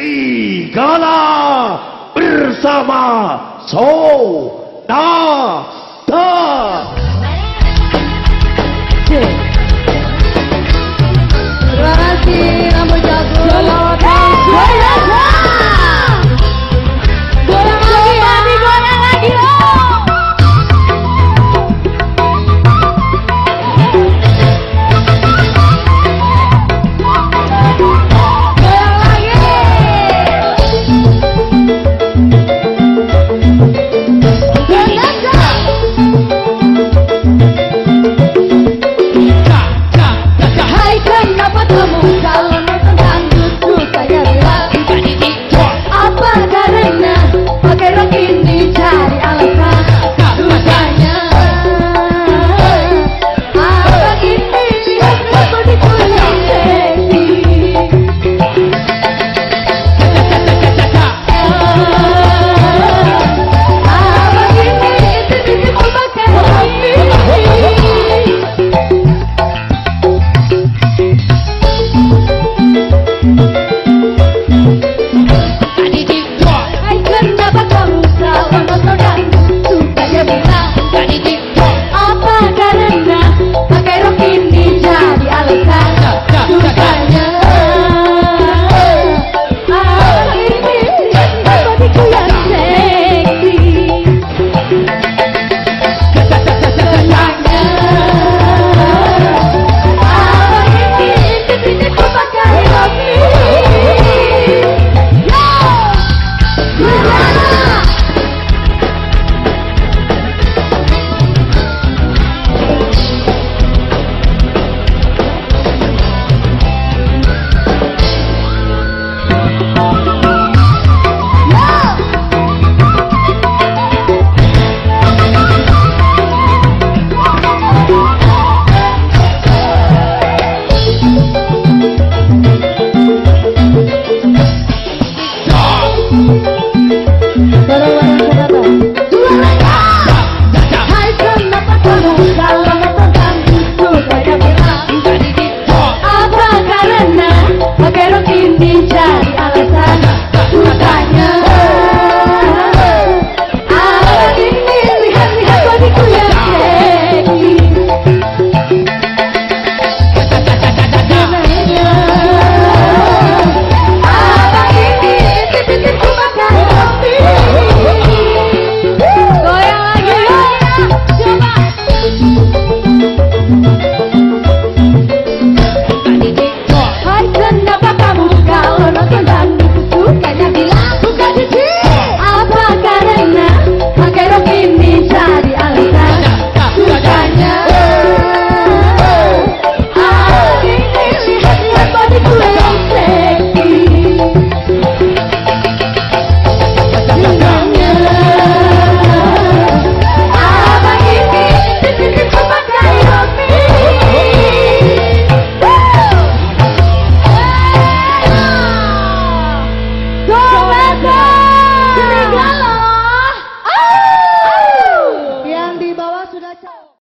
serigala bersama Sonata. Thank you. Thank you.